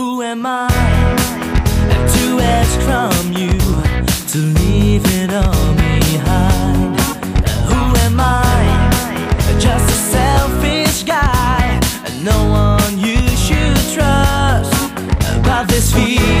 Who am I to ask from you to leave it all behind? Who am I? Just a selfish guy, and no one you should trust about this feeling.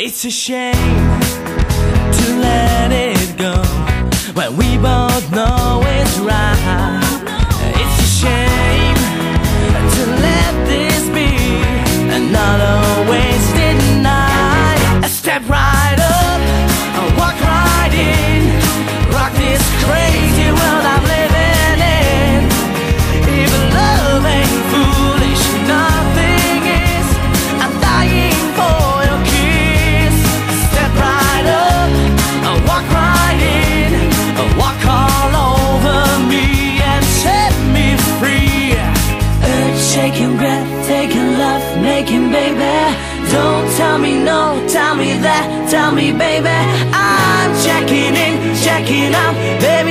It's a shame to let it go when we both know it's right. It's a shame to let this be another wasted night. A step right. tell me no, tell me that, tell me baby. I'm checking in, checking out, baby